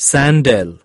Sandel.